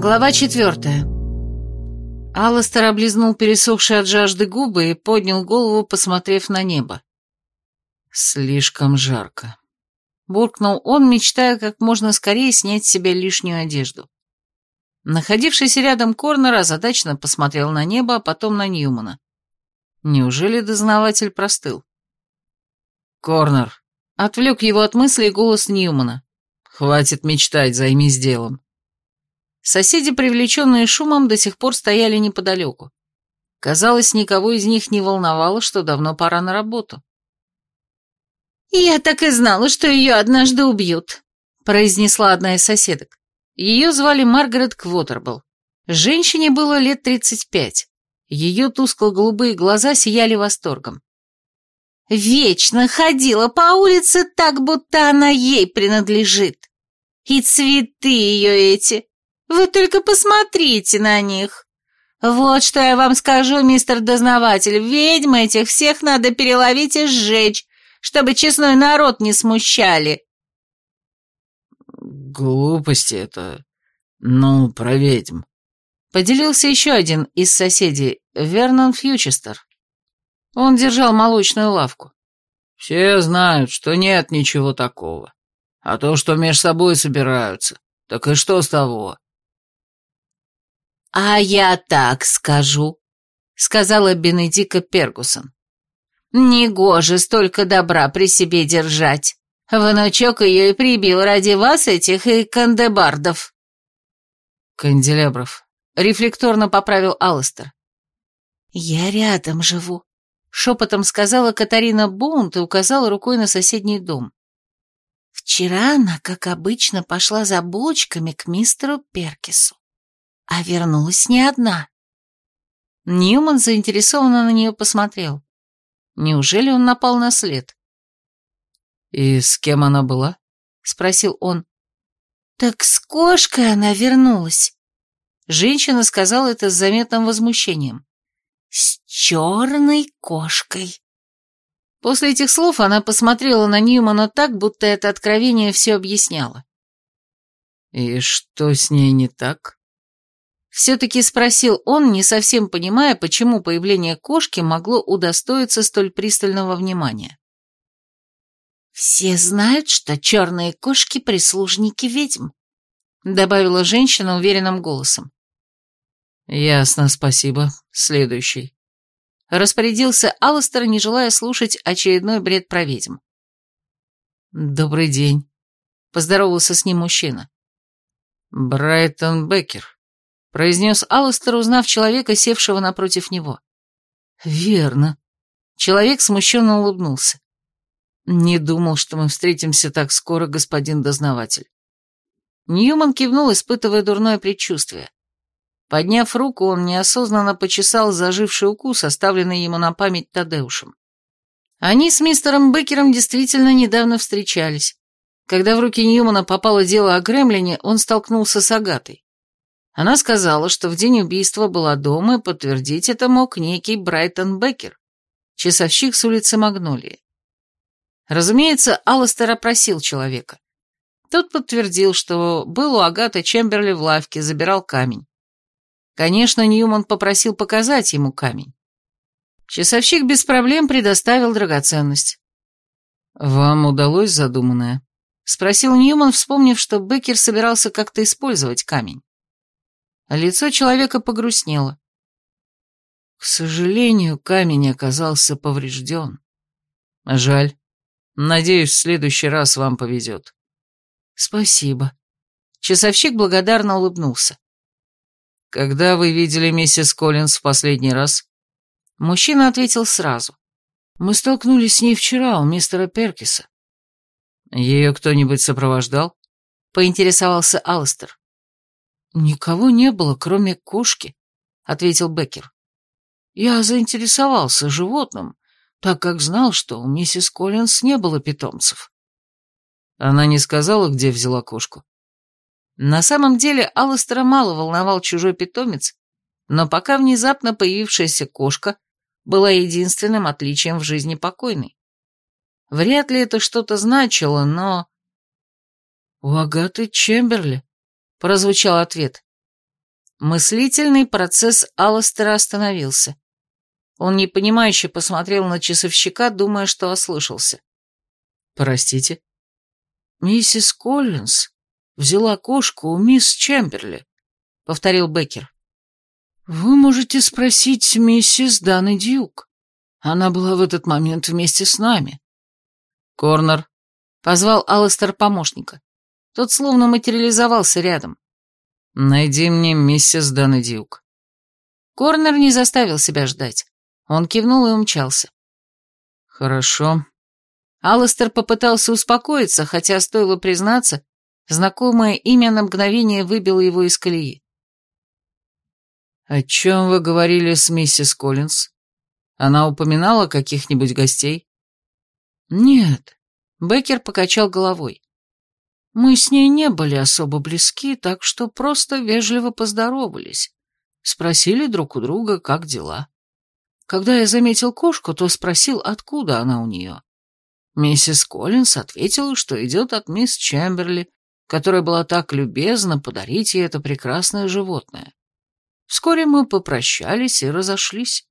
Глава четвертая. Алластер облизнул пересохшие от жажды губы и поднял голову, посмотрев на небо. «Слишком жарко», — буркнул он, мечтая как можно скорее снять с себя лишнюю одежду. Находившийся рядом Корнер озадаченно посмотрел на небо, а потом на Ньюмана. Неужели дознаватель простыл? «Корнер», — отвлек его от мыслей голос Ньюмана. «Хватит мечтать, займись делом». Соседи, привлеченные шумом, до сих пор стояли неподалеку. Казалось, никого из них не волновало, что давно пора на работу. «Я так и знала, что ее однажды убьют», — произнесла одна из соседок. Ее звали Маргарет Квотербл. Женщине было лет тридцать пять. Ее тускло-голубые глаза сияли восторгом. «Вечно ходила по улице так, будто она ей принадлежит. И цветы ее эти, вы только посмотрите на них. Вот что я вам скажу, мистер дознаватель, ведьм этих всех надо переловить и сжечь, чтобы честной народ не смущали. Глупости это, ну, про ведьм. Поделился еще один из соседей, Вернон Фьючестер. Он держал молочную лавку. Все знают, что нет ничего такого. А то, что между собой собираются, так и что с того? «А я так скажу», — сказала Бенедика Пергусон. «Негоже столько добра при себе держать. Внучок ее и прибил ради вас этих и кандебардов». «Канделябров», — рефлекторно поправил Алластер. «Я рядом живу», — шепотом сказала Катарина Боунт и указала рукой на соседний дом. «Вчера она, как обычно, пошла за булочками к мистеру Перкису а вернулась не одна. Ньюман заинтересованно на нее посмотрел. Неужели он напал на след? «И с кем она была?» — спросил он. «Так с кошкой она вернулась». Женщина сказала это с заметным возмущением. «С черной кошкой». После этих слов она посмотрела на Ньюмана так, будто это откровение все объясняло. «И что с ней не так?» Все-таки спросил он, не совсем понимая, почему появление кошки могло удостоиться столь пристального внимания. «Все знают, что черные кошки — прислужники ведьм», — добавила женщина уверенным голосом. «Ясно, спасибо. Следующий». Распорядился Алластер, не желая слушать очередной бред про ведьм. «Добрый день», — поздоровался с ним мужчина. «Брайтон Беккер», произнес Алластер, узнав человека, севшего напротив него. «Верно». Человек смущенно улыбнулся. «Не думал, что мы встретимся так скоро, господин дознаватель». Ньюман кивнул, испытывая дурное предчувствие. Подняв руку, он неосознанно почесал заживший укус, оставленный ему на память Тадеушем. Они с мистером Беккером действительно недавно встречались. Когда в руки Ньюмана попало дело о Гремлине, он столкнулся с Агатой. Она сказала, что в день убийства была дома, и подтвердить это мог некий Брайтон Беккер, часовщик с улицы Магнолии. Разумеется, Алластер опросил человека. Тот подтвердил, что был у Агаты Чемберли в лавке, забирал камень. Конечно, Ньюман попросил показать ему камень. Часовщик без проблем предоставил драгоценность. «Вам удалось задуманное?» — спросил Ньюман, вспомнив, что Беккер собирался как-то использовать камень. Лицо человека погрустнело. К сожалению, камень оказался поврежден. Жаль. Надеюсь, в следующий раз вам повезет. Спасибо. Часовщик благодарно улыбнулся. Когда вы видели миссис Коллинз в последний раз? Мужчина ответил сразу. Мы столкнулись с ней вчера у мистера Перкиса. Ее кто-нибудь сопровождал? Поинтересовался Алстер. «Никого не было, кроме кошки», — ответил Беккер. «Я заинтересовался животным, так как знал, что у миссис Коллинс не было питомцев». Она не сказала, где взяла кошку. На самом деле Алластера мало волновал чужой питомец, но пока внезапно появившаяся кошка была единственным отличием в жизни покойной. Вряд ли это что-то значило, но... «У Агаты Чемберли», прозвучал ответ. Мыслительный процесс Алластера остановился. Он непонимающе посмотрел на часовщика, думая, что ослышался. «Простите?» «Миссис Коллинз взяла кошку у мисс Чемберли», — повторил Беккер. «Вы можете спросить миссис Даны Дьюк. Она была в этот момент вместе с нами». «Корнер», — позвал Алластер помощника. Тот словно материализовался рядом. «Найди мне миссис Даны Дьюк». Корнер не заставил себя ждать. Он кивнул и умчался. «Хорошо». Алластер попытался успокоиться, хотя, стоило признаться, знакомое имя на мгновение выбило его из колеи. «О чем вы говорили с миссис Коллинз? Она упоминала каких-нибудь гостей?» «Нет», — Беккер покачал головой. Мы с ней не были особо близки, так что просто вежливо поздоровались. Спросили друг у друга, как дела. Когда я заметил кошку, то спросил, откуда она у нее. Миссис Коллинс ответила, что идет от мисс Чемберли, которая была так любезна подарить ей это прекрасное животное. Вскоре мы попрощались и разошлись.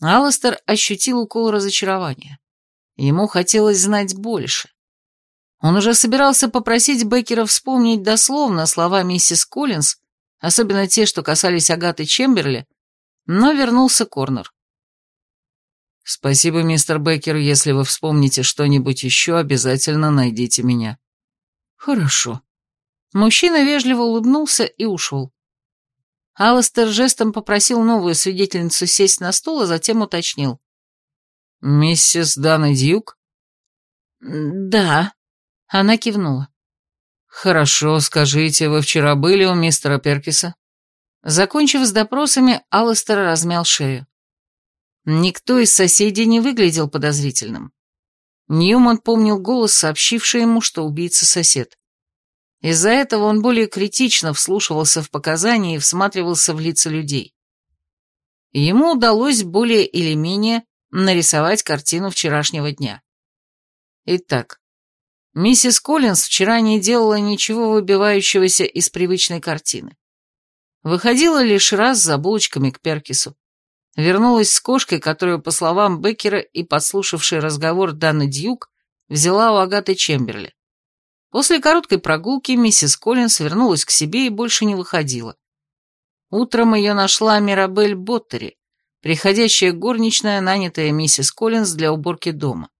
Алластер ощутил укол разочарования. Ему хотелось знать больше. Он уже собирался попросить Беккера вспомнить дословно слова миссис Коллинз, особенно те, что касались Агаты Чемберли, но вернулся Корнер. «Спасибо, мистер Беккер, если вы вспомните что-нибудь еще, обязательно найдите меня». «Хорошо». Мужчина вежливо улыбнулся и ушел. Алластер жестом попросил новую свидетельницу сесть на стул, а затем уточнил. «Миссис Дана Дьюк?» «Да», она кивнула. «Хорошо, скажите, вы вчера были у мистера Перкиса?» Закончив с допросами, Алластер размял шею. Никто из соседей не выглядел подозрительным. Ньюман помнил голос, сообщивший ему, что убийца сосед. Из-за этого он более критично вслушивался в показания и всматривался в лица людей. Ему удалось более или менее нарисовать картину вчерашнего дня. Итак, Миссис Коллинз вчера не делала ничего выбивающегося из привычной картины. Выходила лишь раз за булочками к Перкису. Вернулась с кошкой, которую, по словам Беккера и подслушавший разговор Даны Дьюк, взяла у Агаты Чемберли. После короткой прогулки миссис Коллинз вернулась к себе и больше не выходила. Утром ее нашла Мирабель Боттери, приходящая горничная, нанятая миссис Коллинз для уборки дома.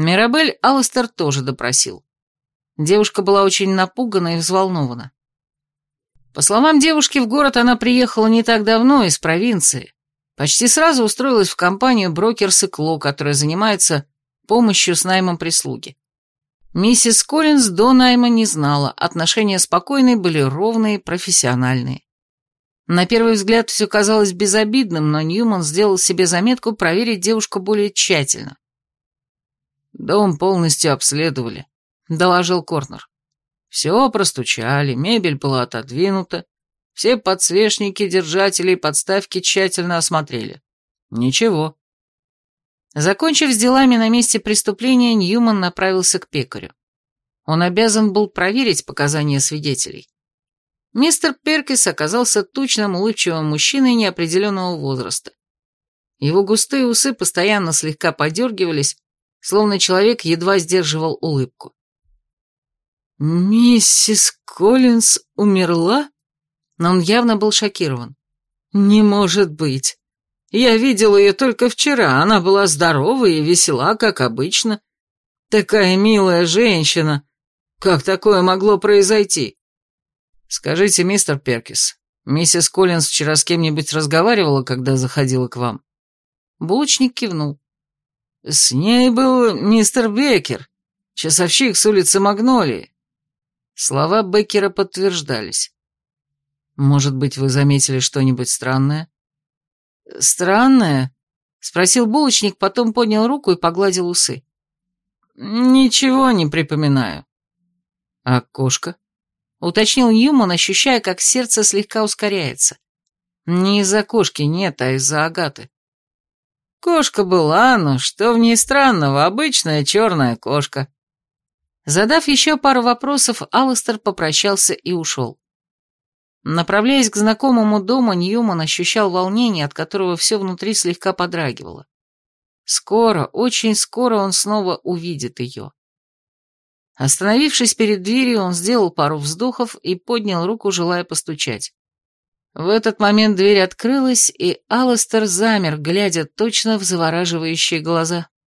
Мирабель Алластер тоже допросил. Девушка была очень напугана и взволнована. По словам девушки, в город она приехала не так давно, из провинции. Почти сразу устроилась в компанию Брокерс и Кло, которая занимается помощью с наймом прислуги. Миссис Коллинз до найма не знала, отношения спокойные были ровные, профессиональные. На первый взгляд все казалось безобидным, но Ньюман сделал себе заметку проверить девушку более тщательно. «Дом полностью обследовали», — доложил Корнер. «Все простучали, мебель была отодвинута, все подсвечники, держатели и подставки тщательно осмотрели. Ничего». Закончив с делами на месте преступления, Ньюман направился к пекарю. Он обязан был проверить показания свидетелей. Мистер Перкис оказался тучным, улыбчивым мужчиной неопределенного возраста. Его густые усы постоянно слегка подергивались, словно человек едва сдерживал улыбку. «Миссис Коллинз умерла?» Но он явно был шокирован. «Не может быть. Я видел ее только вчера. Она была здорова и весела, как обычно. Такая милая женщина. Как такое могло произойти?» «Скажите, мистер Перкис, миссис Коллинз вчера с кем-нибудь разговаривала, когда заходила к вам?» Булочник кивнул. С ней был мистер Беккер, часовщик с улицы Магнолии. Слова Беккера подтверждались. Может быть, вы заметили что-нибудь странное? Странное? Спросил булочник, потом поднял руку и погладил усы. Ничего не припоминаю. А кошка? Уточнил Ньюман, ощущая, как сердце слегка ускоряется. Не из-за кошки, нет, а из-за Агаты. Кошка была, но что в ней странного, обычная черная кошка. Задав еще пару вопросов, Алластер попрощался и ушел. Направляясь к знакомому дому, Ньюман ощущал волнение, от которого все внутри слегка подрагивало. Скоро, очень скоро он снова увидит ее. Остановившись перед дверью, он сделал пару вздохов и поднял руку, желая постучать. В этот момент дверь открылась, и Алластер замер, глядя точно в завораживающие глаза.